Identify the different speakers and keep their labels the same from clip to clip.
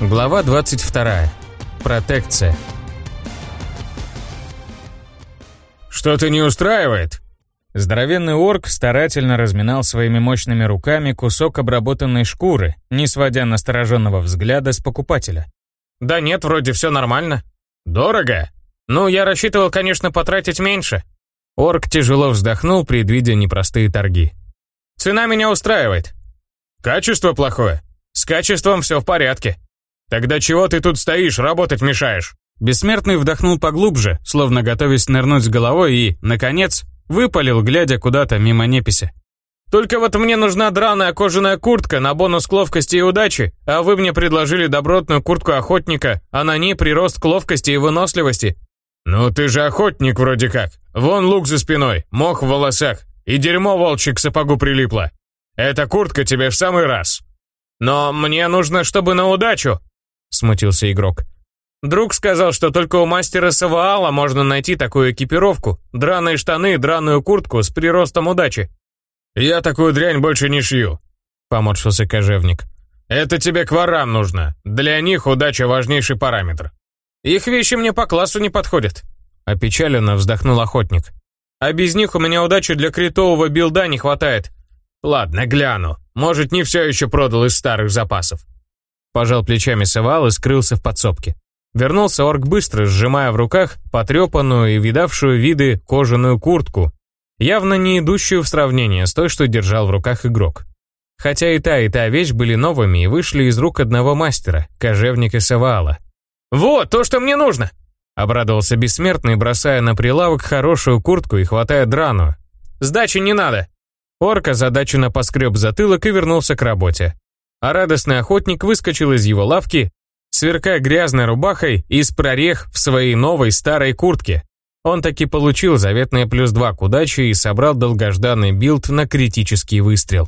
Speaker 1: Глава 22. Протекция.
Speaker 2: «Что-то не устраивает?»
Speaker 1: Здоровенный орк старательно разминал своими мощными руками кусок обработанной шкуры, не сводя настороженного взгляда с покупателя.
Speaker 2: «Да нет, вроде все нормально. Дорого? Ну, я рассчитывал, конечно, потратить меньше».
Speaker 1: Орк тяжело вздохнул, предвидя непростые торги.
Speaker 2: «Цена меня устраивает. Качество плохое. С качеством все в порядке. «Тогда чего ты тут стоишь, работать мешаешь?»
Speaker 1: Бессмертный вдохнул поглубже, словно готовясь нырнуть с головой и, наконец, выпалил, глядя куда-то мимо неписи.
Speaker 2: «Только вот мне нужна драная кожаная куртка на бонус к ловкости и удачи, а вы мне предложили добротную куртку охотника, а на ней прирост к ловкости и выносливости». «Ну ты же охотник вроде как. Вон лук за спиной, мох в волосах, и дерьмо волчье к сапогу прилипло. Эта куртка тебе в самый раз». «Но мне нужно, чтобы на удачу», смутился игрок. Друг сказал, что только у мастера Саваала можно найти такую экипировку. Драные штаны, драную куртку с приростом удачи. «Я такую дрянь больше не шью», — поморщился кожевник. «Это тебе к ворам нужно. Для них удача важнейший параметр». «Их вещи мне по классу не подходят», — опечаленно вздохнул охотник. «А без них у меня удачи для критового билда не хватает». «Ладно, гляну. Может, не все еще продал из старых запасов». Пожал плечами совал и скрылся в подсобке. Вернулся орк быстро, сжимая в руках потрепанную и видавшую виды кожаную куртку, явно не идущую в сравнение с той, что держал в руках игрок. Хотя и та, и та вещь были новыми и вышли из рук одного мастера, кожевника Саваала. «Вот, то, что мне нужно!» Обрадовался бессмертный, бросая на прилавок хорошую куртку и хватая драну. «Сдачи не надо!» Орк озадаченно поскреб затылок и вернулся к работе а радостный охотник выскочил из его лавки, сверкая грязной рубахой из прорех в своей новой старой куртке. Он таки получил заветное плюс два к удаче и собрал долгожданный билд на критический выстрел.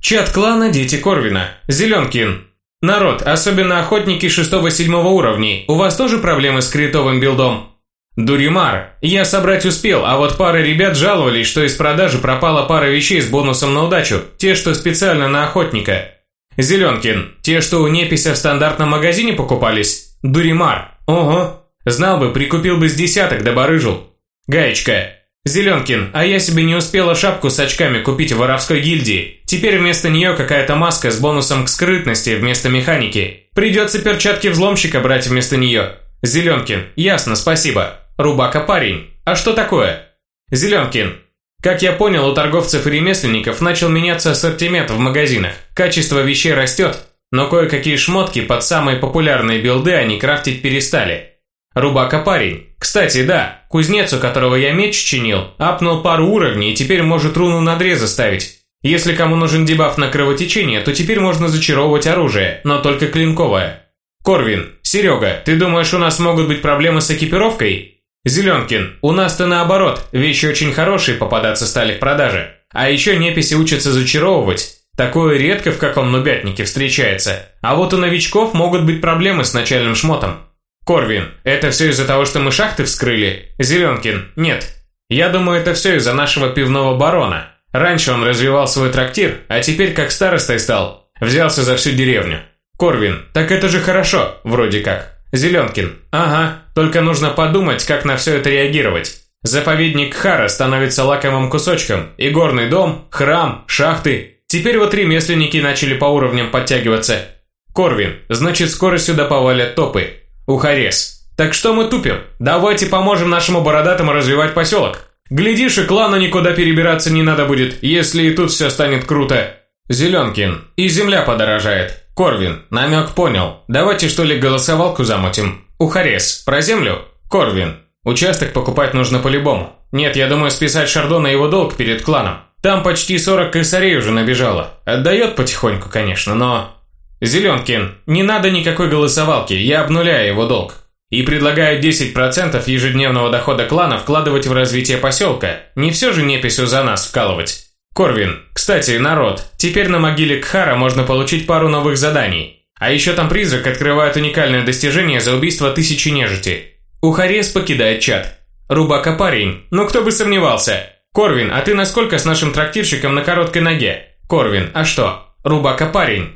Speaker 3: Чат клана Дети Корвина. Зеленкин. Народ, особенно охотники 6-7 уровней, у вас тоже проблемы с критовым билдом? Дуримар. Я собрать успел, а вот пара ребят жаловались, что из продажи пропала пара вещей с бонусом на удачу, те, что специально на охотника. Зеленкин. Те, что у Непися в стандартном магазине покупались? Дуримар. Ого. Знал бы, прикупил бы с десяток, да барыжил. Гаечка. Зеленкин, а я себе не успела шапку с очками купить в воровской гильдии. Теперь вместо нее какая-то маска с бонусом к скрытности вместо механики. Придется перчатки взломщика брать вместо нее. Зеленкин, ясно, спасибо. Рубака парень. А что такое? Зеленкин. Как я понял, у торговцев и ремесленников начал меняться ассортимент в магазинах. Качество вещей растет, но кое-какие шмотки под самые популярные билды они крафтить перестали. Рубака парень. Кстати, да, кузнец, у которого я меч чинил, апнул пару уровней и теперь может руну надреза ставить. Если кому нужен дебаф на кровотечение, то теперь можно зачаровывать оружие, но только клинковое. Корвин, Серега, ты думаешь, у нас могут быть проблемы с экипировкой? Зеленкин, у нас-то наоборот, вещи очень хорошие попадаться стали в продаже. А еще неписи учатся зачаровывать. Такое редко в каком нубятнике встречается. А вот у новичков могут быть проблемы с начальным шмотом. Корвин, это все из-за того, что мы шахты вскрыли? Зеленкин, нет. Я думаю, это все из-за нашего пивного барона. Раньше он развивал свой трактир, а теперь как старостой стал. Взялся за всю деревню. Корвин, так это же хорошо, вроде как. Зеленкин. Ага, только нужно подумать, как на все это реагировать. Заповедник Хара становится лакомым кусочком, и горный дом, храм, шахты. Теперь вот ремесленники начали по уровням подтягиваться. Корвин, значит скоро сюда повалят топы. Ухарес. Так что мы тупим? Давайте поможем нашему бородатому развивать поселок. Глядишь, и клану никуда перебираться не надо будет, если и тут все станет круто. Зеленкин. И земля подорожает. Корвин, намек понял. Давайте что ли голосовалку замутим. Ухарес, про землю? Корвин, участок покупать нужно по-любому. Нет, я думаю списать Шардона его долг перед кланом. Там почти 40 косарей уже набежало. Отдает потихоньку, конечно, но... Зеленкин, не надо никакой голосовалки, я обнуляю его долг. И предлагаю 10% ежедневного дохода клана вкладывать в развитие поселка. Не все же неписью за нас вкалывать. Корвин, кстати, народ, теперь на могиле Кхара можно получить пару новых заданий. А еще там призрак открывает уникальное достижение за убийство тысячи нежити. Ухарес покидает чат. Рубака парень, ну кто бы сомневался. Корвин, а ты насколько с нашим трактирщиком на короткой ноге? Корвин, а что? Рубака парень.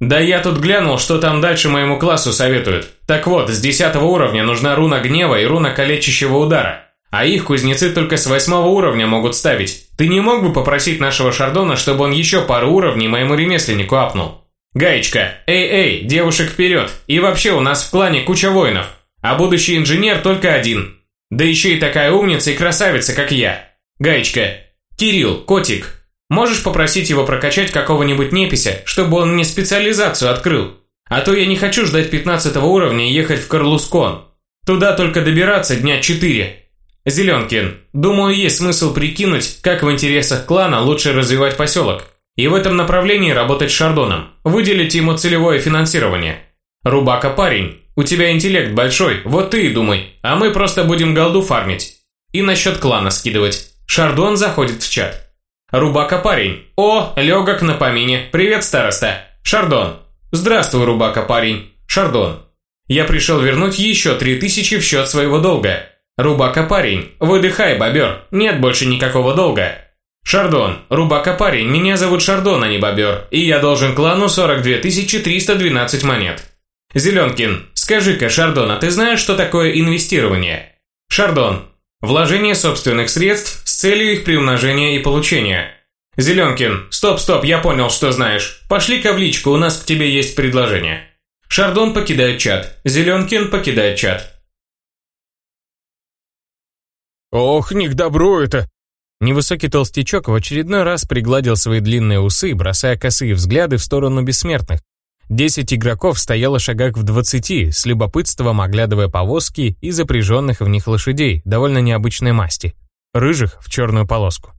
Speaker 3: Да я тут глянул, что там дальше моему классу советуют. Так вот, с 10 уровня нужна руна гнева и руна калечащего удара. А их кузнецы только с 8 уровня могут ставить. Ты не мог бы попросить нашего Шардона, чтобы он еще пару уровней моему ремесленнику апнул? Гаечка, эй-эй, девушек вперед. И вообще у нас в клане куча воинов. А будущий инженер только один. Да еще и такая умница и красавица, как я. Гаечка, Кирилл, котик, Можешь попросить его прокачать какого-нибудь непися, чтобы он мне специализацию открыл? А то я не хочу ждать 15 уровня и ехать в Карлускон. Туда только добираться дня 4. Зеленкин, думаю, есть смысл прикинуть, как в интересах клана лучше развивать поселок. И в этом направлении работать с Шардоном. Выделить ему целевое финансирование. Рубака парень, у тебя интеллект большой, вот ты и думай. А мы просто будем голду фармить. И насчет клана скидывать. Шардон заходит в чат. Рубака парень. О, легок на помине. Привет, староста. Шардон. Здравствуй, Рубака парень. Шардон. Я пришел вернуть еще три тысячи в счет своего долга. Рубака парень. Выдыхай, бобер. Нет больше никакого долга. Шардон. Рубака парень. Меня зовут Шардон, а не бобер. И я должен клану 42 312 монет. Зеленкин. Скажи-ка, Шардон, а ты знаешь, что такое инвестирование? Шардон. Вложение собственных средств с целью их приумножения и получения. Зеленкин, стоп-стоп, я понял, что знаешь. Пошли-ка в личку, у нас к тебе есть предложение. Шардон покидает чат. Зеленкин покидает чат.
Speaker 2: Ох, не к добру это. Невысокий толстячок в очередной раз пригладил свои длинные усы, бросая косые взгляды в сторону бессмертных. Десять игроков стояло шагах в двадцати, с любопытством оглядывая повозки и запряженных в них лошадей довольно необычной масти, рыжих в черную полоску.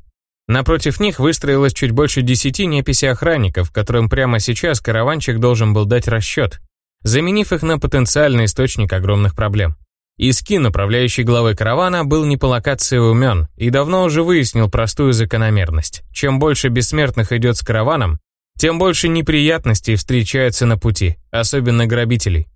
Speaker 2: Напротив них выстроилось чуть больше десяти неписи охранников, которым прямо сейчас караванчик должен был дать расчет, заменив их на потенциальный источник огромных проблем. Искин, управляющий главой каравана, был не по локации умен и давно уже выяснил простую закономерность. Чем больше бессмертных идет с караваном, тем больше неприятностей встречается на пути, особенно грабителей.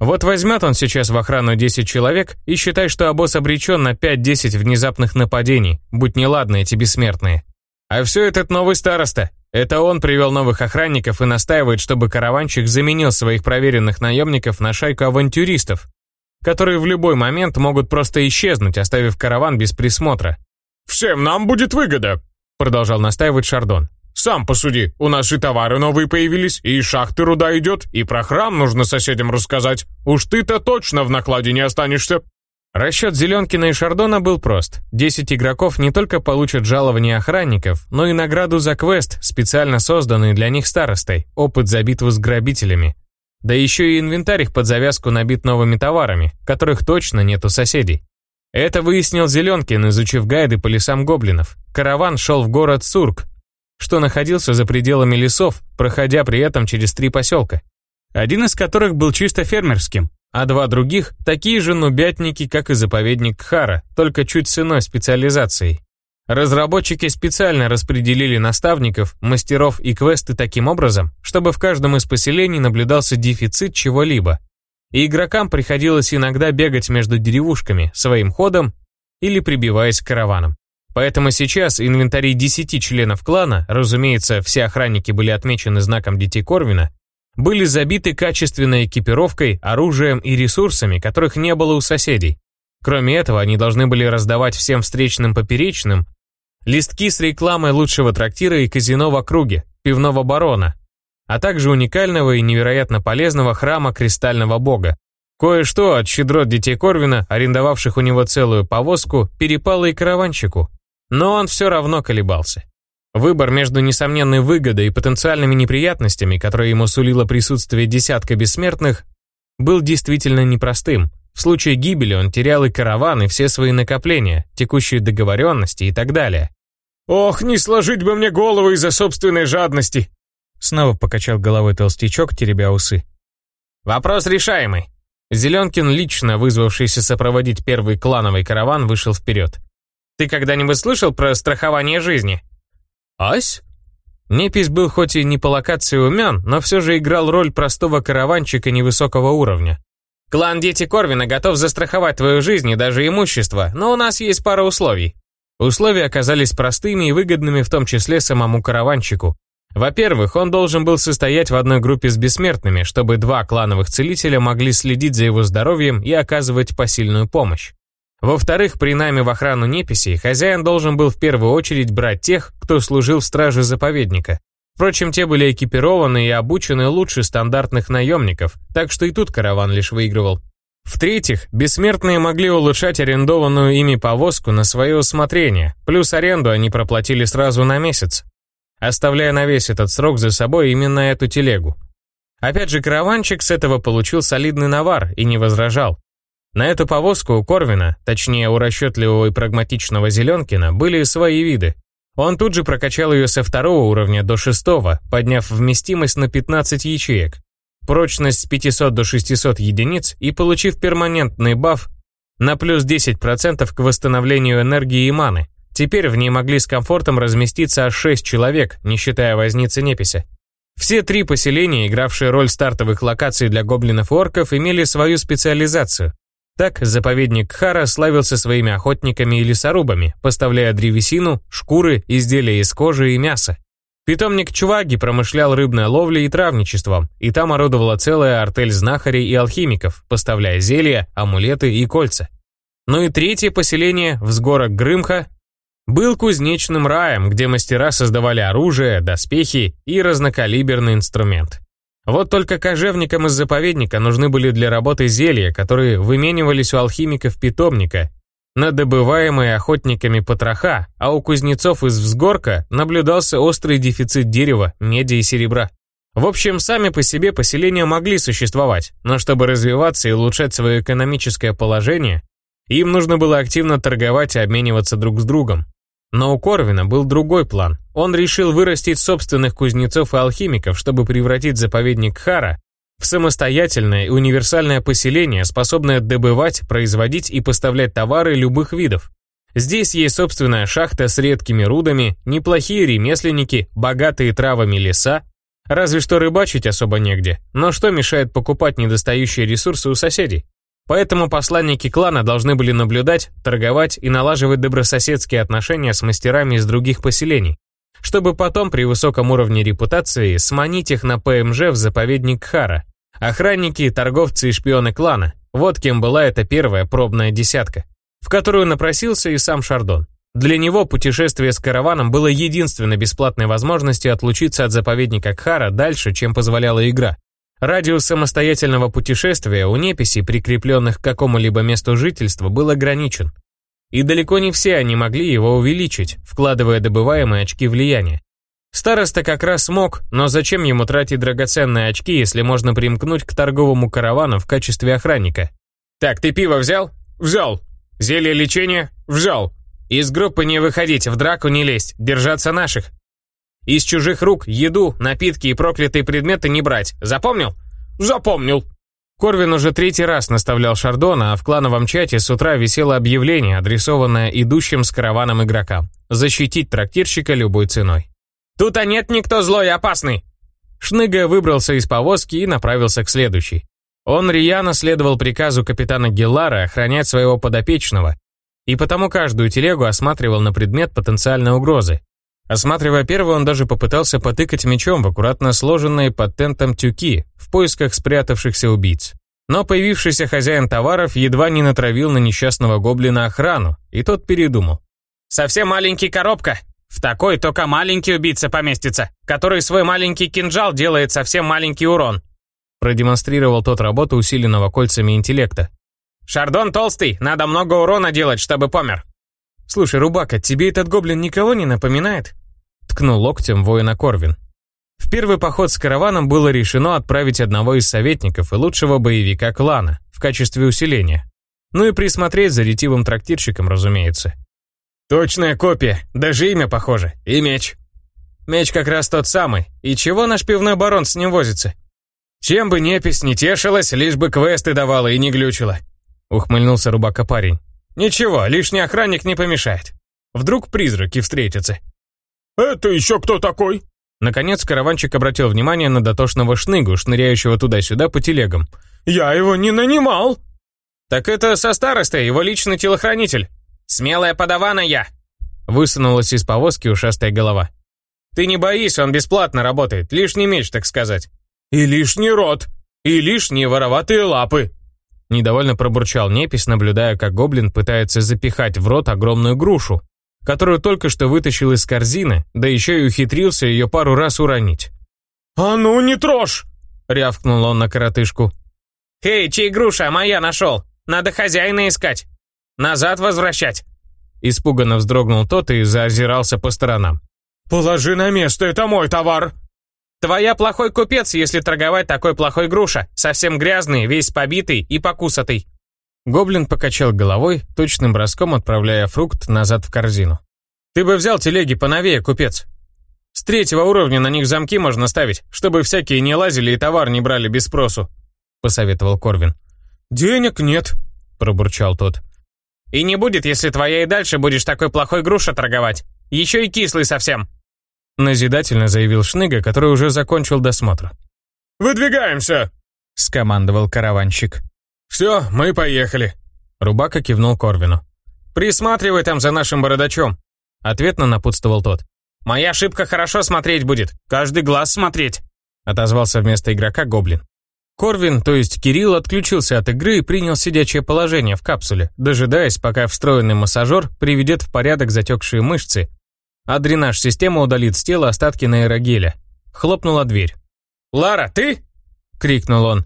Speaker 2: Вот возьмет он сейчас в охрану 10 человек и считай, что обоз обречен на 5-10 внезапных нападений, будь неладны эти бессмертные. А все этот новый староста. Это он привел новых охранников и настаивает, чтобы караванчик заменил своих проверенных наемников на шайку авантюристов, которые в любой момент могут просто исчезнуть, оставив караван без присмотра.
Speaker 4: «Всем нам будет выгода», — продолжал настаивать Шардон. Сам посуди, у нас и товары новые появились, и шахты руда идет, и про храм нужно соседям рассказать. Уж ты-то точно в накладе не останешься».
Speaker 2: Расчет Зеленкина и Шардона был прост. Десять игроков не только получат жалование охранников, но и награду за квест, специально созданный для них старостой, опыт за битву с грабителями. Да еще и инвентарь их под завязку набит новыми товарами, которых точно нет у соседей. Это выяснил Зеленкин, изучив гайды по лесам гоблинов. Караван шел в город Сурк, что находился за пределами лесов, проходя при этом через три поселка. Один из которых был чисто фермерским, а два других – такие же нубятники, как и заповедник Кхара, только чуть с иной специализацией. Разработчики специально распределили наставников, мастеров и квесты таким образом, чтобы в каждом из поселений наблюдался дефицит чего-либо. И игрокам приходилось иногда бегать между деревушками своим ходом или прибиваясь к караванам. Поэтому сейчас инвентарь 10 членов клана, разумеется, все охранники были отмечены знаком Детей Корвина, были забиты качественной экипировкой, оружием и ресурсами, которых не было у соседей. Кроме этого, они должны были раздавать всем встречным поперечным листки с рекламой лучшего трактира и казино в округе, пивного барона, а также уникального и невероятно полезного храма Кристального Бога. Кое-что от щедрот детей Корвина, арендовавших у него целую повозку, перепало и караванщику. Но он все равно колебался. Выбор между несомненной выгодой и потенциальными неприятностями, которые ему сулило присутствие десятка бессмертных, был действительно непростым. В случае гибели он терял и караван, и все свои накопления, текущие договоренности и так далее.
Speaker 4: «Ох, не сложить бы мне голову из-за собственной жадности!»
Speaker 2: Снова покачал головой толстячок, теребя усы. «Вопрос решаемый!» Зеленкин, лично вызвавшийся сопроводить первый клановый караван, вышел вперед. Ты когда-нибудь слышал про страхование жизни? Ась? Непись был хоть и не по локации умен, но все же играл роль простого караванчика невысокого уровня. Клан Дети Корвина готов застраховать твою жизнь и даже имущество, но у нас есть пара условий. Условия оказались простыми и выгодными в том числе самому караванчику.
Speaker 3: Во-первых, он должен был состоять в одной группе с бессмертными, чтобы два клановых целителя могли следить за его здоровьем и оказывать посильную помощь. Во-вторых, при найме в охрану неписей хозяин должен был в первую очередь брать тех, кто служил в страже заповедника. Впрочем, те были экипированы и обучены лучше стандартных наемников, так что и тут караван лишь выигрывал. В-третьих, бессмертные могли улучшать арендованную ими повозку на свое усмотрение, плюс аренду они проплатили сразу на месяц, оставляя на весь этот срок за собой именно эту телегу. Опять же, караванчик с этого получил солидный навар и не возражал. На эту повозку у Корвина, точнее у расчетливого и прагматичного Зеленкина, были свои виды. Он тут же прокачал ее со второго уровня до шестого, подняв вместимость на 15 ячеек, прочность с 500 до 600 единиц и получив перманентный баф на плюс 10% к восстановлению энергии и маны. Теперь в ней могли с комфортом разместиться аж 6 человек, не считая возницы Непися. Все три поселения, игравшие роль стартовых локаций для гоблинов и орков, имели свою специализацию. Так, заповедник Хара славился своими охотниками и лесорубами, поставляя древесину, шкуры, изделия из кожи и мяса. Питомник Чуваги промышлял рыбной ловлей и травничеством, и там орудовала целая артель знахарей и алхимиков, поставляя зелья, амулеты и кольца. Ну и третье поселение, взгорок Грымха, был кузнечным раем, где мастера создавали оружие, доспехи и разнокалиберный инструмент. Вот только кожевникам из заповедника нужны были для работы зелья, которые выменивались у алхимиков питомника на добываемые охотниками потроха, а у кузнецов из взгорка наблюдался острый дефицит дерева, меди и серебра. В общем, сами по себе поселения могли существовать, но чтобы развиваться и улучшать свое экономическое положение, им нужно было активно торговать и обмениваться друг с другом. Но у Корвина был другой план. Он решил вырастить собственных кузнецов и алхимиков, чтобы превратить заповедник Хара в самостоятельное и универсальное поселение, способное добывать, производить и поставлять товары любых видов. Здесь есть собственная шахта с редкими рудами, неплохие ремесленники, богатые травами леса, разве что рыбачить особо негде, но что мешает покупать недостающие ресурсы у соседей? Поэтому посланники клана должны были наблюдать, торговать и налаживать добрососедские отношения с мастерами из других поселений, чтобы потом при высоком уровне репутации сманить их на ПМЖ в заповедник Хара. Охранники, торговцы и шпионы клана – вот кем была эта первая пробная десятка, в которую напросился и сам Шардон. Для него путешествие с караваном было единственной бесплатной возможностью отлучиться от заповедника Кхара дальше, чем позволяла игра. Радиус самостоятельного путешествия у неписей, прикрепленных к какому-либо месту жительства, был ограничен. И далеко не все они могли его увеличить, вкладывая добываемые очки влияния. Староста как раз смог, но зачем ему тратить драгоценные очки, если можно примкнуть к торговому каравану в качестве охранника? «Так, ты пиво взял?» «Взял». «Зелье лечения?» «Взял». «Из группы не выходить, в драку не лезть, держаться наших». Из чужих рук еду, напитки и проклятые предметы не брать. Запомнил? Запомнил. Корвин уже третий раз наставлял Шардона, а в клановом чате с утра висело объявление, адресованное идущим с караваном игрокам. Защитить трактирщика любой ценой. «Тут-то нет никто злой и опасный!» Шныга выбрался из повозки и направился к следующей. Он рьяно следовал приказу капитана Геллара охранять своего подопечного, и потому каждую телегу осматривал на предмет потенциальной угрозы. Осматривая первый, он даже попытался потыкать мечом в аккуратно сложенные под тентом тюки в поисках спрятавшихся убийц. Но появившийся хозяин товаров едва не натравил на несчастного гоблина охрану, и тот передумал. «Совсем маленький коробка. В такой только маленький убийца поместится, который свой маленький кинжал делает совсем маленький урон», продемонстрировал тот работу усиленного кольцами интеллекта. «Шардон толстый, надо много урона делать, чтобы помер». «Слушай, Рубака, тебе этот гоблин никого не напоминает?» Ткнул локтем воина Корвин. В первый поход с караваном было решено отправить одного из советников и лучшего боевика клана в качестве усиления. Ну и присмотреть за ретивым трактирщиком, разумеется. «Точная копия, даже имя похоже, и меч». «Меч как раз тот самый, и чего наш пивной барон с ним возится?» «Чем бы непись не тешилась, лишь бы квесты давала и не глючила», ухмыльнулся рубака парень. Ничего, лишний охранник не помешает. Вдруг призраки встретятся.
Speaker 4: «Это еще кто такой?»
Speaker 3: Наконец караванчик обратил внимание на дотошного шныгу, шныряющего туда-сюда по телегам.
Speaker 4: «Я его не нанимал!»
Speaker 2: «Так это со старостой, его личный телохранитель. Смелая подавана я!»
Speaker 3: Высунулась из повозки ушастая голова.
Speaker 2: Ты не боись, он бесплатно работает, лишний меч, так сказать.
Speaker 4: И лишний рот, и лишние вороватые лапы.
Speaker 2: Недовольно пробурчал Непись, наблюдая, как гоблин пытается запихать в рот огромную грушу, которую только что вытащил из корзины, да еще и ухитрился ее пару раз уронить.
Speaker 4: «А ну, не трожь!»
Speaker 2: — рявкнул он на коротышку. «Эй, чей груша, моя нашел? Надо хозяина искать. Назад возвращать!» Испуганно вздрогнул тот и заозирался по сторонам.
Speaker 4: «Положи на место, это мой товар!»
Speaker 2: «Твоя плохой купец, если торговать такой плохой груша. Совсем грязный, весь побитый и покусатый». Гоблин покачал головой, точным броском отправляя фрукт назад в корзину. «Ты бы взял телеги поновее, купец. С третьего уровня на них замки можно ставить, чтобы всякие не лазили и товар не брали без спросу», — посоветовал Корвин.
Speaker 4: «Денег нет», — пробурчал тот.
Speaker 2: «И не будет, если твоя и дальше будешь такой плохой груша торговать. Еще и кислый совсем», — назидательно заявил Шныга, который уже закончил досмотр.
Speaker 4: «Выдвигаемся!» — скомандовал караванщик. «Все, мы поехали!»
Speaker 2: Рубака кивнул Корвину. «Присматривай там за нашим бородачом!» Ответно напутствовал тот. «Моя ошибка хорошо смотреть будет, каждый глаз смотреть!» Отозвался вместо игрока Гоблин. Корвин, то есть Кирилл, отключился от игры и принял сидячее положение в капсуле, дожидаясь, пока встроенный массажер приведет в порядок затекшие мышцы, а дренаж-система удалит с тела остатки нейрогеля. Хлопнула дверь. «Лара, ты?» — крикнул он.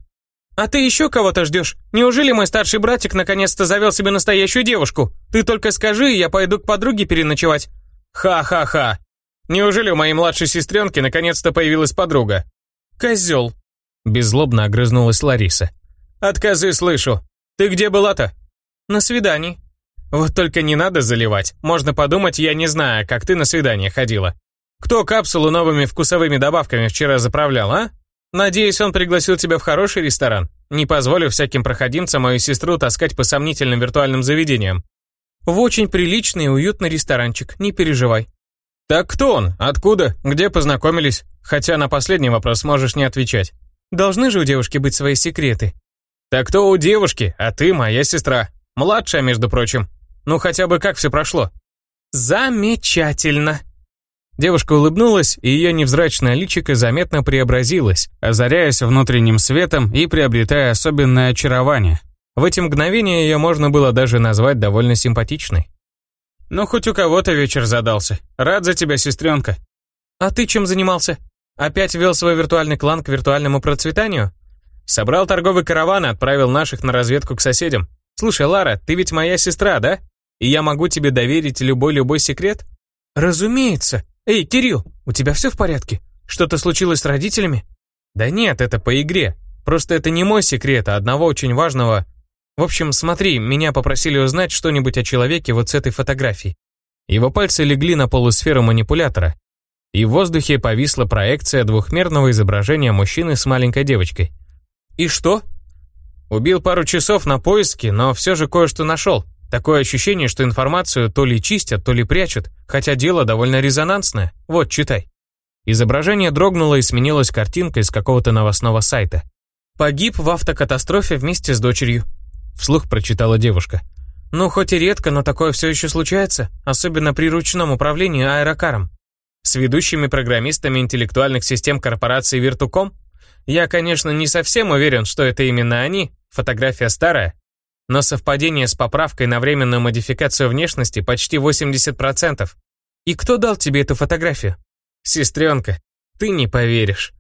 Speaker 2: «А ты еще кого-то ждешь? Неужели мой старший братик наконец-то завел себе настоящую девушку? Ты только скажи, я пойду к подруге переночевать». «Ха-ха-ха! Неужели у моей младшей сестренки наконец-то появилась подруга?» «Козел!» Беззлобно огрызнулась Лариса. «Отказы слышу. Ты где была-то?» «На свидании». «Вот только не надо заливать. Можно подумать, я не знаю, как ты на свидание ходила. Кто капсулу новыми вкусовыми добавками вчера заправлял, а? Надеюсь, он пригласил тебя в хороший ресторан. Не позволю всяким проходимцам мою сестру таскать по сомнительным виртуальным заведениям. В очень приличный и уютный ресторанчик, не переживай. Так кто он? Откуда? Где познакомились? Хотя на последний вопрос можешь не отвечать. Должны же у девушки быть свои секреты. Так кто у девушки, а ты моя сестра. Младшая, между прочим. Ну хотя бы как все прошло? Замечательно. Девушка улыбнулась, и ее невзрачное личико заметно преобразилось, озаряясь внутренним светом и приобретая особенное очарование. В эти мгновения ее можно было даже назвать довольно симпатичной. «Ну, хоть у кого-то вечер задался. Рад за тебя, сестренка». «А ты чем занимался?» Опять вел свой виртуальный клан к виртуальному процветанию? Собрал торговый караван и отправил наших на разведку к соседям. Слушай, Лара, ты ведь моя сестра, да? И я могу тебе доверить любой-любой секрет? Разумеется. Эй, Кирилл, у тебя все в порядке? Что-то случилось с родителями? Да нет, это по игре. Просто это не мой секрет, а одного очень важного... В общем, смотри, меня попросили узнать что-нибудь о человеке вот с этой фотографией. Его пальцы легли на полусферу манипулятора, и в воздухе повисла проекция двухмерного изображения мужчины с маленькой девочкой. «И что?» «Убил пару часов на поиски, но все же кое-что нашел. Такое ощущение, что информацию то ли чистят, то ли прячут, хотя дело довольно резонансное. Вот, читай». Изображение дрогнуло и сменилось картинкой с какого-то новостного сайта. «Погиб в автокатастрофе вместе с дочерью», — вслух прочитала девушка. «Ну, хоть и редко, но такое все еще случается, особенно при ручном управлении аэрокаром с ведущими программистами интеллектуальных систем корпорации Virtucom? Я, конечно, не совсем уверен, что это именно они, фотография старая, но совпадение с поправкой на временную модификацию внешности почти 80%. И кто дал тебе эту фотографию? Сестренка, ты не поверишь.